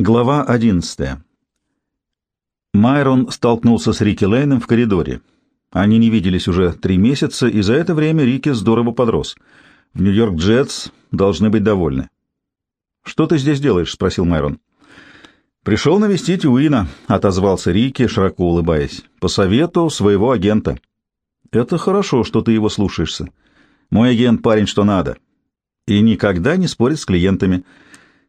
Глава 11. Майрон столкнулся с Рики Лейном в коридоре. Они не виделись уже три месяца, и за это время Рики здорово подрос. В Нью-Йорк Джетс должны быть довольны. «Что ты здесь делаешь?» — спросил Майрон. «Пришел навестить Уина», — отозвался Рики, широко улыбаясь. «По совету своего агента». «Это хорошо, что ты его слушаешься. Мой агент парень что надо. И никогда не спорит с клиентами».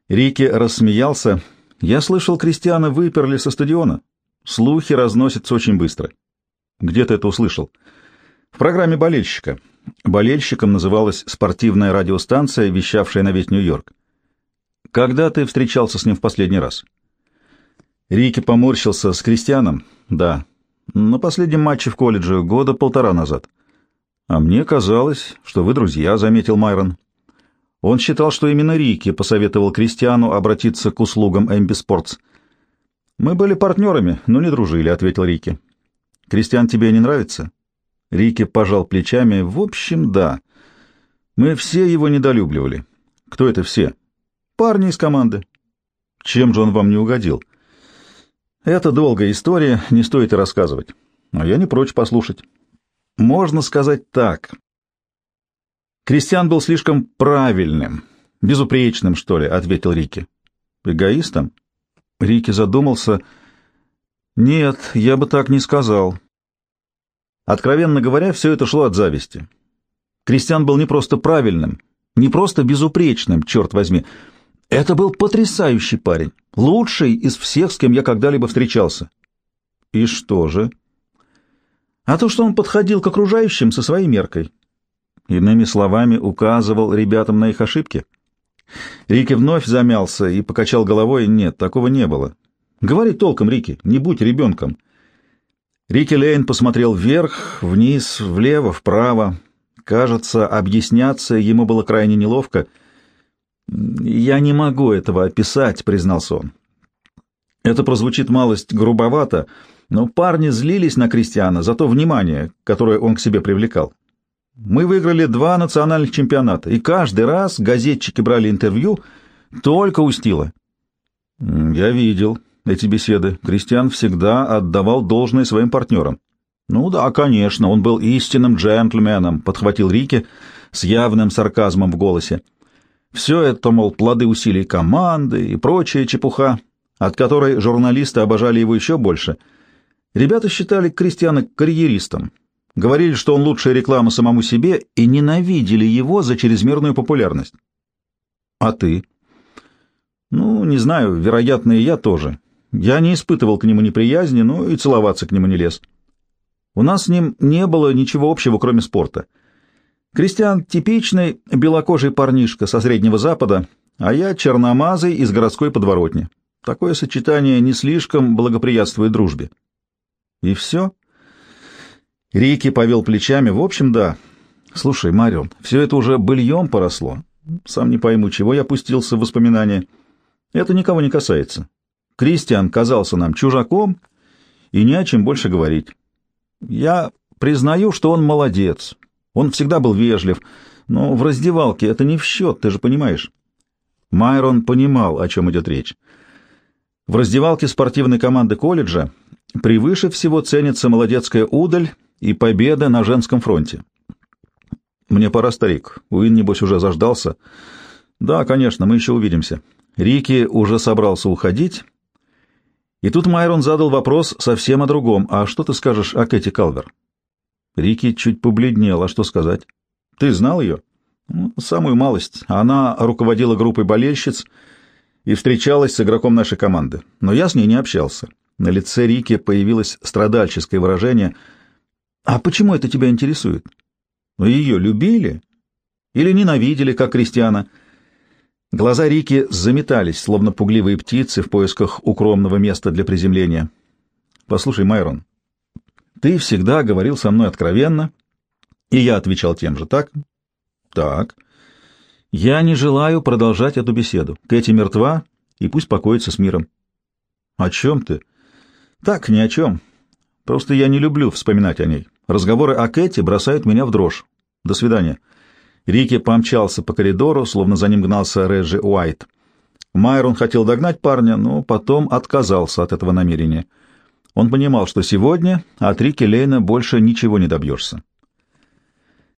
Рики рассмеялся. «Я слышал, крестьяна выперли со стадиона. Слухи разносятся очень быстро». «Где ты это услышал?» «В программе болельщика». Болельщиком называлась спортивная радиостанция, вещавшая на весь Нью-Йорк. «Когда ты встречался с ним в последний раз?» Рики поморщился с крестьяном. «Да, на последнем матче в колледже года полтора назад». «А мне казалось, что вы друзья», — заметил Майрон. Он считал, что именно Рики посоветовал Кристиану обратиться к услугам Эмби Спортс. «Мы были партнерами, но не дружили», — ответил Рики. «Кристиан тебе не нравится?» Рики пожал плечами. «В общем, да. Мы все его недолюбливали». «Кто это все?» «Парни из команды». «Чем же он вам не угодил?» «Это долгая история, не стоит и рассказывать. Но я не прочь послушать». «Можно сказать так. Кристиан был слишком правильным, безупречным, что ли, — ответил Рики. Эгоистом? Рики задумался. Нет, я бы так не сказал. Откровенно говоря, все это шло от зависти. Кристиан был не просто правильным, не просто безупречным, черт возьми. Это был потрясающий парень, лучший из всех, с кем я когда-либо встречался. И что же? А то, что он подходил к окружающим со своей меркой. Иными словами, указывал ребятам на их ошибки. Рики вновь замялся и покачал головой. Нет, такого не было. Говори толком, Рики, не будь ребенком. Рики Лейн посмотрел вверх, вниз, влево, вправо. Кажется, объясняться ему было крайне неловко. «Я не могу этого описать», — признался он. Это прозвучит малость грубовато, но парни злились на Кристиана за то внимание, которое он к себе привлекал. Мы выиграли два национальных чемпионата, и каждый раз газетчики брали интервью только у Стила. Я видел эти беседы. Кристиан всегда отдавал должное своим партнерам. Ну да, конечно, он был истинным джентльменом, подхватил Рики с явным сарказмом в голосе. Все это, мол, плоды усилий команды и прочая чепуха, от которой журналисты обожали его еще больше. Ребята считали Кристиана карьеристом, Говорили, что он лучшая реклама самому себе, и ненавидели его за чрезмерную популярность. А ты? Ну, не знаю, вероятно, и я тоже. Я не испытывал к нему неприязни, но и целоваться к нему не лез. У нас с ним не было ничего общего, кроме спорта. Кристиан — типичный белокожий парнишка со Среднего Запада, а я — черномазый из городской подворотни. Такое сочетание не слишком благоприятствует дружбе. И все? Рики повел плечами. В общем, да. Слушай, Марион, все это уже быльем поросло. Сам не пойму, чего я пустился в воспоминания. Это никого не касается. Кристиан казался нам чужаком, и не о чем больше говорить. Я признаю, что он молодец. Он всегда был вежлив, но в раздевалке это не в счет, ты же понимаешь. Майрон понимал, о чем идет речь. В раздевалке спортивной команды колледжа превыше всего ценится молодецкая удаль и победа на женском фронте. Мне пора, старик. Уин, небось, уже заждался. Да, конечно, мы еще увидимся. Рики уже собрался уходить. И тут Майрон задал вопрос совсем о другом. А что ты скажешь о Кэти Калвер? Рики чуть побледнел. А что сказать? Ты знал ее? Ну, самую малость. Она руководила группой болельщиц и встречалась с игроком нашей команды. Но я с ней не общался. На лице Рики появилось страдальческое выражение — а почему это тебя интересует? Ну, ее любили или ненавидели, как крестьяна? Глаза Рики заметались, словно пугливые птицы в поисках укромного места для приземления. Послушай, Майрон, ты всегда говорил со мной откровенно, и я отвечал тем же, так? Так. Я не желаю продолжать эту беседу. Кэти мертва, и пусть покоится с миром. О чем ты? Так, ни о чем. Просто я не люблю вспоминать о ней. Разговоры о Кэти бросают меня в дрожь. До свидания. Рики помчался по коридору, словно за ним гнался Реджи Уайт. Майрон хотел догнать парня, но потом отказался от этого намерения. Он понимал, что сегодня от Рики Лейна больше ничего не добьешься.